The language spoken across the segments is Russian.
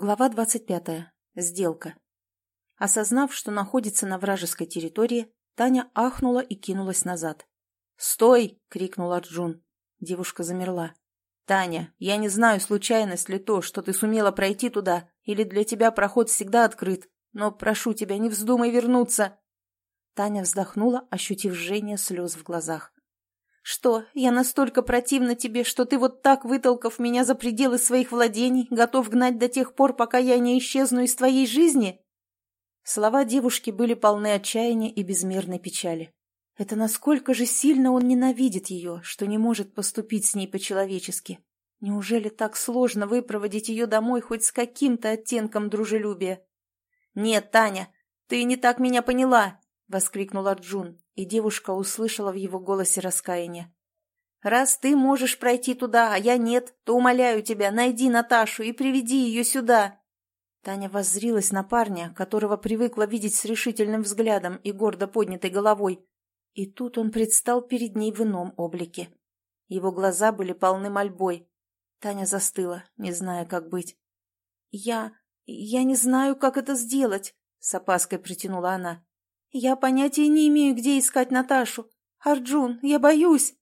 Глава 25. Сделка. Осознав, что находится на вражеской территории, Таня ахнула и кинулась назад. «Стой!» — крикнул Арджун. Девушка замерла. «Таня, я не знаю, случайность ли то, что ты сумела пройти туда, или для тебя проход всегда открыт, но прошу тебя, не вздумай вернуться!» Таня вздохнула, ощутив жжение слез в глазах. «Что, я настолько противна тебе, что ты вот так, вытолкав меня за пределы своих владений, готов гнать до тех пор, пока я не исчезну из твоей жизни?» Слова девушки были полны отчаяния и безмерной печали. Это насколько же сильно он ненавидит ее, что не может поступить с ней по-человечески. Неужели так сложно выпроводить ее домой хоть с каким-то оттенком дружелюбия? «Нет, Таня, ты не так меня поняла!» — воскликнул Арджун, и девушка услышала в его голосе раскаяние. «Раз ты можешь пройти туда, а я нет, то умоляю тебя, найди Наташу и приведи ее сюда!» Таня воззрилась на парня, которого привыкла видеть с решительным взглядом и гордо поднятой головой. И тут он предстал перед ней в ином облике. Его глаза были полны мольбой. Таня застыла, не зная, как быть. «Я... я не знаю, как это сделать», — с опаской протянула она. «Я понятия не имею, где искать Наташу. Арджун, я боюсь!»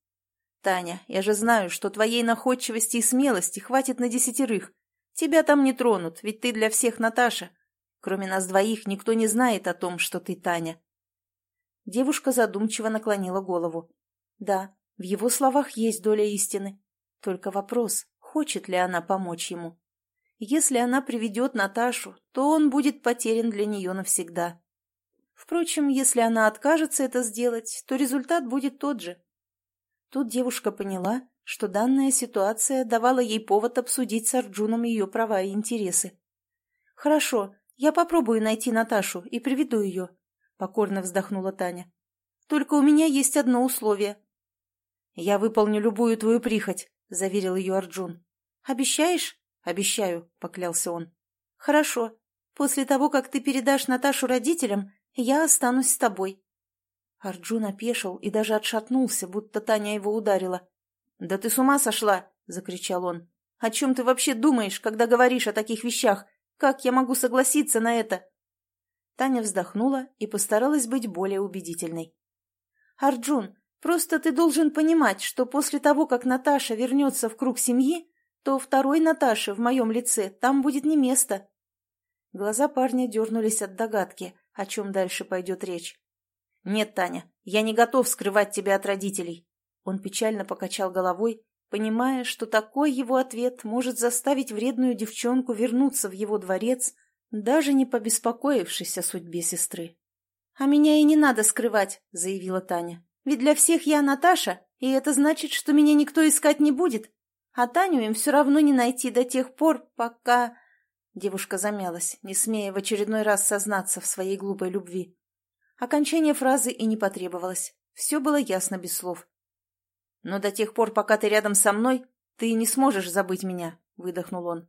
«Таня, я же знаю, что твоей находчивости и смелости хватит на десятерых. Тебя там не тронут, ведь ты для всех Наташа. Кроме нас двоих никто не знает о том, что ты Таня». Девушка задумчиво наклонила голову. «Да, в его словах есть доля истины. Только вопрос, хочет ли она помочь ему. Если она приведет Наташу, то он будет потерян для нее навсегда. Впрочем, если она откажется это сделать, то результат будет тот же. Тут девушка поняла, что данная ситуация давала ей повод обсудить с Арджуном ее права и интересы. «Хорошо, я попробую найти Наташу и приведу ее», — покорно вздохнула Таня. «Только у меня есть одно условие». «Я выполню любую твою прихоть», — заверил ее Арджун. «Обещаешь?» «Обещаю», — поклялся он. «Хорошо. После того, как ты передашь Наташу родителям, я останусь с тобой». Арджун опешил и даже отшатнулся, будто Таня его ударила. «Да ты с ума сошла!» — закричал он. «О чем ты вообще думаешь, когда говоришь о таких вещах? Как я могу согласиться на это?» Таня вздохнула и постаралась быть более убедительной. «Арджун, просто ты должен понимать, что после того, как Наташа вернется в круг семьи, то второй Наташе в моем лице там будет не место». Глаза парня дернулись от догадки, о чем дальше пойдет речь. «Нет, Таня, я не готов скрывать тебя от родителей». Он печально покачал головой, понимая, что такой его ответ может заставить вредную девчонку вернуться в его дворец, даже не побеспокоившись о судьбе сестры. «А меня и не надо скрывать», — заявила Таня. «Ведь для всех я Наташа, и это значит, что меня никто искать не будет. А Таню им все равно не найти до тех пор, пока...» Девушка замялась, не смея в очередной раз сознаться в своей глупой любви. Окончание фразы и не потребовалось. Все было ясно без слов. «Но до тех пор, пока ты рядом со мной, ты не сможешь забыть меня», — выдохнул он.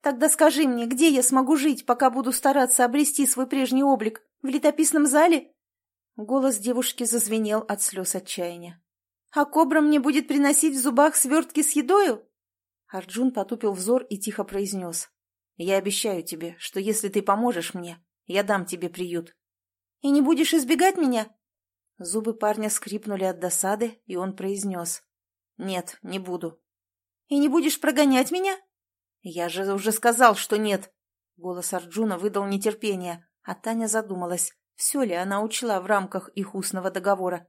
«Тогда скажи мне, где я смогу жить, пока буду стараться обрести свой прежний облик? В летописном зале?» Голос девушки зазвенел от слез отчаяния. «А кобра мне будет приносить в зубах свертки с едою?» Арджун потупил взор и тихо произнес. Я обещаю тебе, что если ты поможешь мне, я дам тебе приют. И не будешь избегать меня?» Зубы парня скрипнули от досады, и он произнес. «Нет, не буду». «И не будешь прогонять меня?» «Я же уже сказал, что нет!» Голос Арджуна выдал нетерпение, а Таня задумалась, все ли она учла в рамках их устного договора.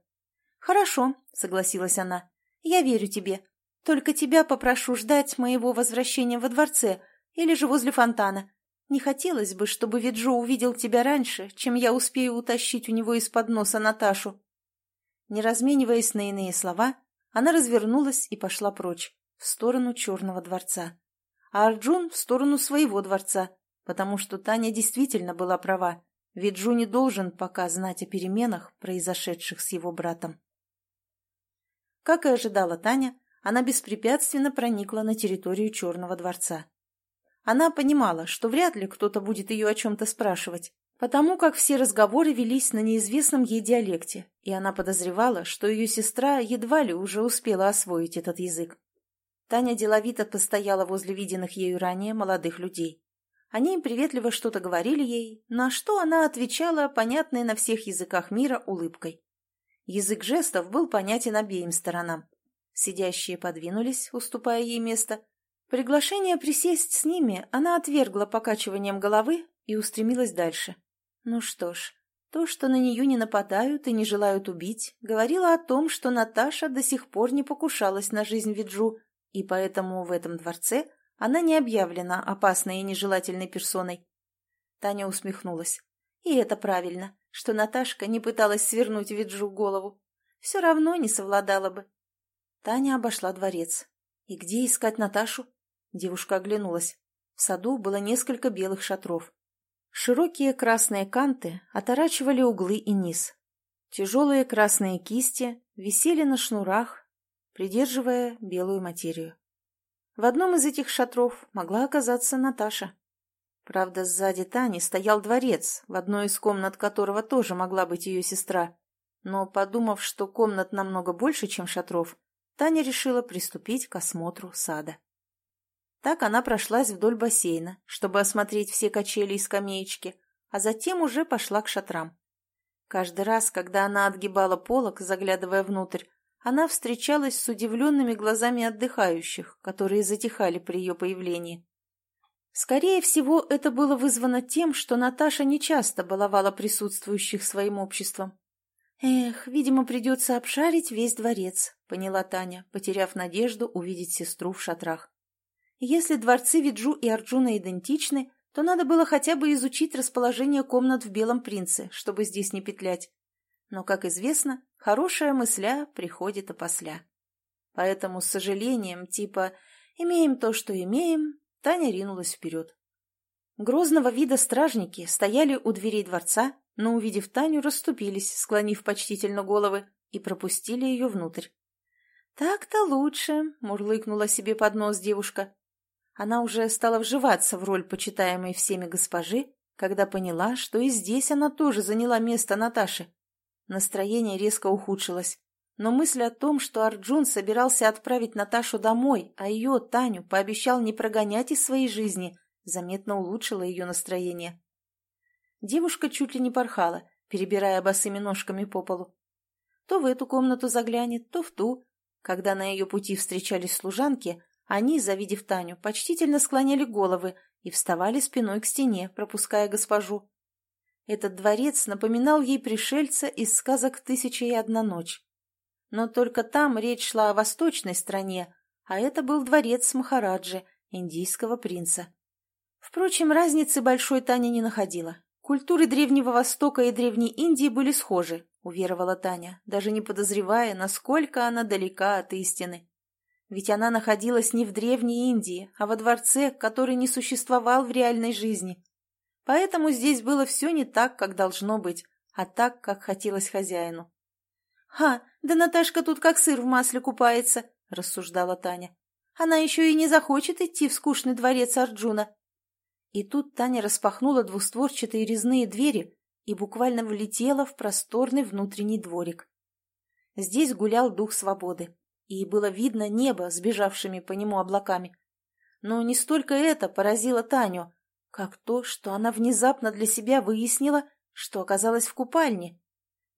«Хорошо», — согласилась она, — «я верю тебе. Только тебя попрошу ждать моего возвращения во дворце, или же возле фонтана. Не хотелось бы, чтобы Виджо увидел тебя раньше, чем я успею утащить у него из-под носа Наташу». Не размениваясь на иные слова, она развернулась и пошла прочь, в сторону Черного дворца. А Арджун в сторону своего дворца, потому что Таня действительно была права. Виджу не должен пока знать о переменах, произошедших с его братом. Как и ожидала Таня, она беспрепятственно проникла на территорию Черного дворца. Она понимала, что вряд ли кто-то будет ее о чем-то спрашивать, потому как все разговоры велись на неизвестном ей диалекте, и она подозревала, что ее сестра едва ли уже успела освоить этот язык. Таня деловито постояла возле виденных ею ранее молодых людей. Они приветливо что-то говорили ей, на что она отвечала, понятной на всех языках мира, улыбкой. Язык жестов был понятен обеим сторонам. Сидящие подвинулись, уступая ей место. Приглашение присесть с ними она отвергла покачиванием головы и устремилась дальше. Ну что ж, то, что на нее не нападают и не желают убить, говорило о том, что Наташа до сих пор не покушалась на жизнь Виджу, и поэтому в этом дворце она не объявлена опасной и нежелательной персоной. Таня усмехнулась. И это правильно, что Наташка не пыталась свернуть Виджу голову. Все равно не совладала бы. Таня обошла дворец. И где искать Наташу? Девушка оглянулась. В саду было несколько белых шатров. Широкие красные канты оторачивали углы и низ. Тяжелые красные кисти висели на шнурах, придерживая белую материю. В одном из этих шатров могла оказаться Наташа. Правда, сзади Тани стоял дворец, в одной из комнат которого тоже могла быть ее сестра. Но, подумав, что комнат намного больше, чем шатров, Таня решила приступить к осмотру сада. Так она прошлась вдоль бассейна, чтобы осмотреть все качели и скамеечки, а затем уже пошла к шатрам. Каждый раз, когда она отгибала полок, заглядывая внутрь, она встречалась с удивленными глазами отдыхающих, которые затихали при ее появлении. Скорее всего, это было вызвано тем, что Наташа нечасто баловала присутствующих своим обществом. «Эх, видимо, придется обшарить весь дворец», — поняла Таня, потеряв надежду увидеть сестру в шатрах. Если дворцы Виджу и Арджуна идентичны, то надо было хотя бы изучить расположение комнат в Белом Принце, чтобы здесь не петлять. Но, как известно, хорошая мысля приходит опосля. Поэтому с сожалением, типа «имеем то, что имеем», Таня ринулась вперед. Грозного вида стражники стояли у дверей дворца, но, увидев Таню, расступились, склонив почтительно головы, и пропустили ее внутрь. «Так-то лучше», — мурлыкнула себе под нос девушка. Она уже стала вживаться в роль почитаемой всеми госпожи, когда поняла, что и здесь она тоже заняла место Наташи. Настроение резко ухудшилось, но мысль о том, что Арджун собирался отправить Наташу домой, а ее, Таню, пообещал не прогонять из своей жизни, заметно улучшила ее настроение. Девушка чуть ли не порхала, перебирая босыми ножками по полу. То в эту комнату заглянет, то в ту. Когда на ее пути встречались служанки, они, завидев Таню, почтительно склоняли головы и вставали спиной к стене, пропуская госпожу. Этот дворец напоминал ей пришельца из сказок «Тысяча и одна ночь». Но только там речь шла о восточной стране, а это был дворец Махараджи, индийского принца. Впрочем, разницы большой Таня не находила. Культуры Древнего Востока и Древней Индии были схожи, уверовала Таня, даже не подозревая, насколько она далека от истины. Ведь она находилась не в Древней Индии, а во дворце, который не существовал в реальной жизни. Поэтому здесь было все не так, как должно быть, а так, как хотелось хозяину. «Ха, да Наташка тут как сыр в масле купается», — рассуждала Таня. «Она еще и не захочет идти в скучный дворец Арджуна». И тут Таня распахнула двустворчатые резные двери и буквально влетела в просторный внутренний дворик. Здесь гулял дух свободы и было видно небо сбежавшими по нему облаками. Но не столько это поразило Таню, как то, что она внезапно для себя выяснила, что оказалась в купальне.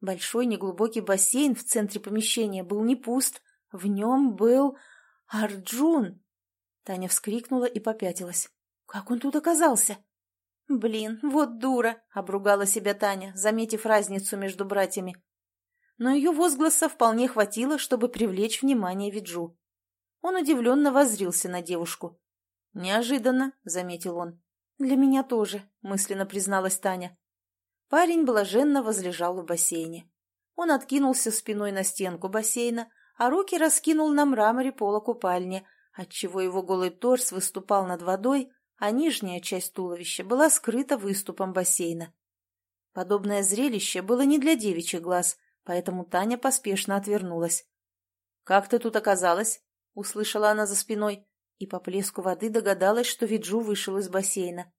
Большой неглубокий бассейн в центре помещения был не пуст, в нем был Арджун. Таня вскрикнула и попятилась. Как он тут оказался? «Блин, вот дура!» — обругала себя Таня, заметив разницу между братьями но ее возгласа вполне хватило, чтобы привлечь внимание Виджу. Он удивленно воззрился на девушку. «Неожиданно», — заметил он. «Для меня тоже», — мысленно призналась Таня. Парень блаженно возлежал в бассейне. Он откинулся спиной на стенку бассейна, а руки раскинул на мраморе пола купальни, отчего его голый торс выступал над водой, а нижняя часть туловища была скрыта выступом бассейна. Подобное зрелище было не для девичьих глаз — поэтому Таня поспешно отвернулась. «Как ты тут оказалась?» — услышала она за спиной, и по плеску воды догадалась, что Виджу вышел из бассейна.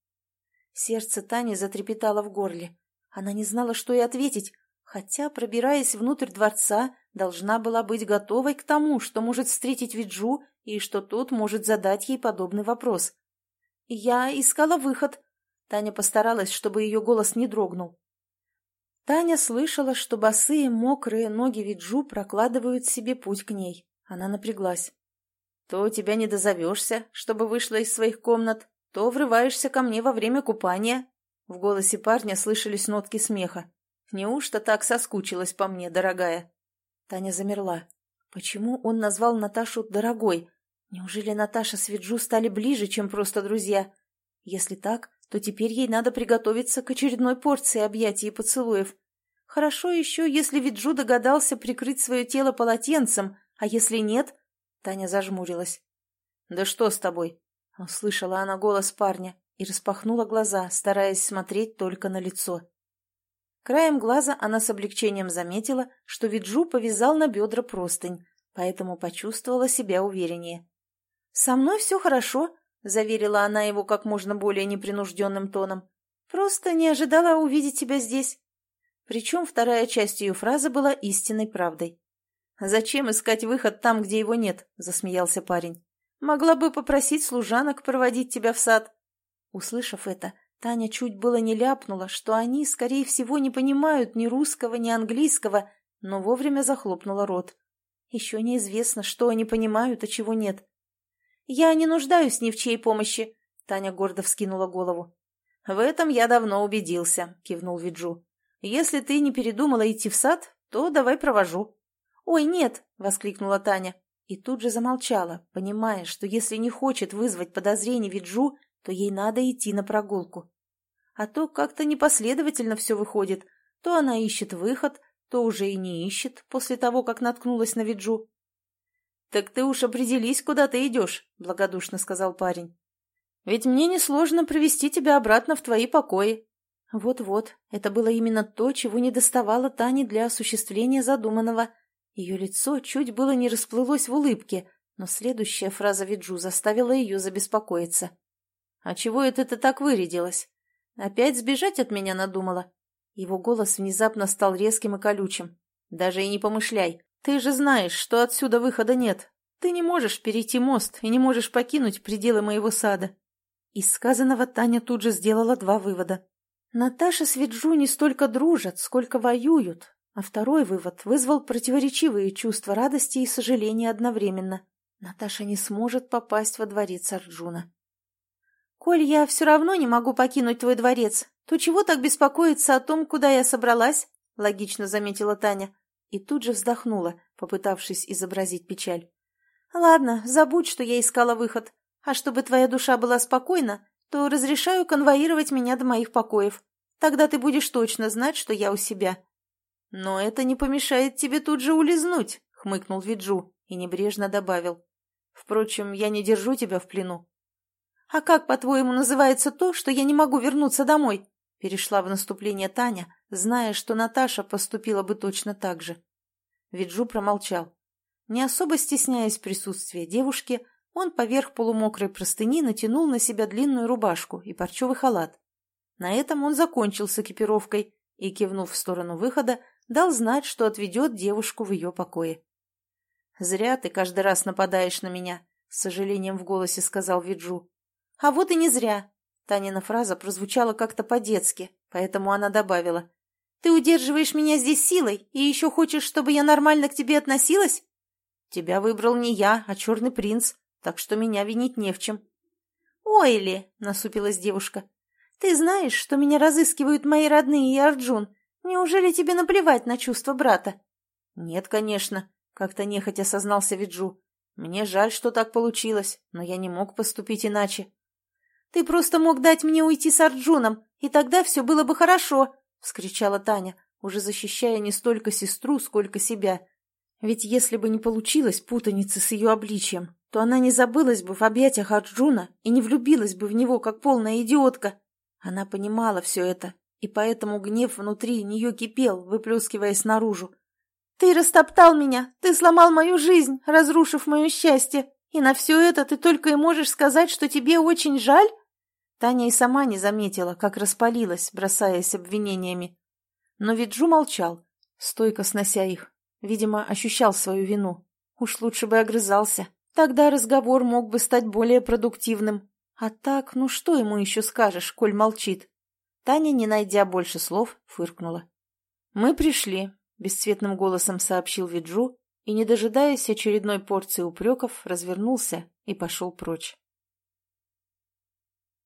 Сердце Тани затрепетало в горле. Она не знала, что и ответить, хотя, пробираясь внутрь дворца, должна была быть готовой к тому, что может встретить Виджу и что тот может задать ей подобный вопрос. я искала выход». Таня постаралась, чтобы ее голос не дрогнул. Таня слышала, что босые, мокрые ноги Виджу прокладывают себе путь к ней. Она напряглась. «То тебя не дозовешься, чтобы вышла из своих комнат, то врываешься ко мне во время купания». В голосе парня слышались нотки смеха. «Неужто так соскучилась по мне, дорогая?» Таня замерла. Почему он назвал Наташу «дорогой»? Неужели Наташа с Виджу стали ближе, чем просто друзья? Если так, то теперь ей надо приготовиться к очередной порции объятий и поцелуев. Хорошо еще, если Виджу догадался прикрыть свое тело полотенцем, а если нет... Таня зажмурилась. «Да что с тобой?» Услышала она голос парня и распахнула глаза, стараясь смотреть только на лицо. Краем глаза она с облегчением заметила, что Виджу повязал на бедра простынь, поэтому почувствовала себя увереннее. «Со мной все хорошо», — заверила она его как можно более непринужденным тоном. «Просто не ожидала увидеть тебя здесь». Причем вторая часть ее фразы была истинной правдой. «Зачем искать выход там, где его нет?» — засмеялся парень. «Могла бы попросить служанок проводить тебя в сад». Услышав это, Таня чуть было не ляпнула, что они, скорее всего, не понимают ни русского, ни английского, но вовремя захлопнула рот. Еще неизвестно, что они понимают, а чего нет. «Я не нуждаюсь ни в чьей помощи», — Таня гордо вскинула голову. «В этом я давно убедился», — кивнул Виджу. «Если ты не передумала идти в сад, то давай провожу». «Ой, нет!» — воскликнула Таня. И тут же замолчала, понимая, что если не хочет вызвать подозрений Виджу, то ей надо идти на прогулку. А то как-то непоследовательно все выходит. То она ищет выход, то уже и не ищет после того, как наткнулась на Виджу. «Так ты уж определись, куда ты идешь», — благодушно сказал парень. «Ведь мне несложно привести тебя обратно в твои покои». Вот-вот, это было именно то, чего не доставало Тане для осуществления задуманного. Ее лицо чуть было не расплылось в улыбке, но следующая фраза Виджу заставила ее забеспокоиться. «А чего это ты так вырядилась? Опять сбежать от меня надумала?» Его голос внезапно стал резким и колючим. «Даже и не помышляй. Ты же знаешь, что отсюда выхода нет. Ты не можешь перейти мост и не можешь покинуть пределы моего сада. Из сказанного Таня тут же сделала два вывода. Наташа с Виджу не столько дружат, сколько воюют, а второй вывод вызвал противоречивые чувства радости и сожаления одновременно. Наташа не сможет попасть во дворец Арджуна. «Коль я все равно не могу покинуть твой дворец, то чего так беспокоиться о том, куда я собралась?» — логично заметила Таня и тут же вздохнула, попытавшись изобразить печаль. «Ладно, забудь, что я искала выход. А чтобы твоя душа была спокойна, то разрешаю конвоировать меня до моих покоев. Тогда ты будешь точно знать, что я у себя». «Но это не помешает тебе тут же улизнуть», — хмыкнул Виджу и небрежно добавил. «Впрочем, я не держу тебя в плену». «А как, по-твоему, называется то, что я не могу вернуться домой?» Перешла в наступление Таня, зная, что Наташа поступила бы точно так же. Виджу промолчал. Не особо стесняясь присутствия девушки, он поверх полумокрой простыни натянул на себя длинную рубашку и парчевый халат. На этом он закончил с экипировкой и, кивнув в сторону выхода, дал знать, что отведет девушку в ее покое. «Зря ты каждый раз нападаешь на меня», — с сожалением в голосе сказал Виджу. «А вот и не зря. Танина фраза прозвучала как-то по-детски, поэтому она добавила. «Ты удерживаешь меня здесь силой и еще хочешь, чтобы я нормально к тебе относилась?» «Тебя выбрал не я, а черный принц, так что меня винить не в чем». «Ой ли!» — насупилась девушка. «Ты знаешь, что меня разыскивают мои родные и Арджун. Неужели тебе наплевать на чувства брата?» «Нет, конечно», — как-то нехотя сознался Виджу. «Мне жаль, что так получилось, но я не мог поступить иначе». «Ты просто мог дать мне уйти с Арджуном, и тогда все было бы хорошо!» — вскричала Таня, уже защищая не столько сестру, сколько себя. Ведь если бы не получилось путаницы с ее обличием, то она не забылась бы в объятиях Арджуна и не влюбилась бы в него, как полная идиотка. Она понимала все это, и поэтому гнев внутри нее кипел, выплескиваясь наружу. «Ты растоптал меня! Ты сломал мою жизнь, разрушив мое счастье! И на все это ты только и можешь сказать, что тебе очень жаль?» Таня и сама не заметила, как распалилась, бросаясь обвинениями. Но Виджу молчал, стойко снося их. Видимо, ощущал свою вину. Уж лучше бы огрызался. Тогда разговор мог бы стать более продуктивным. А так, ну что ему еще скажешь, коль молчит? Таня, не найдя больше слов, фыркнула. «Мы пришли», — бесцветным голосом сообщил Виджу и, не дожидаясь очередной порции упреков, развернулся и пошел прочь.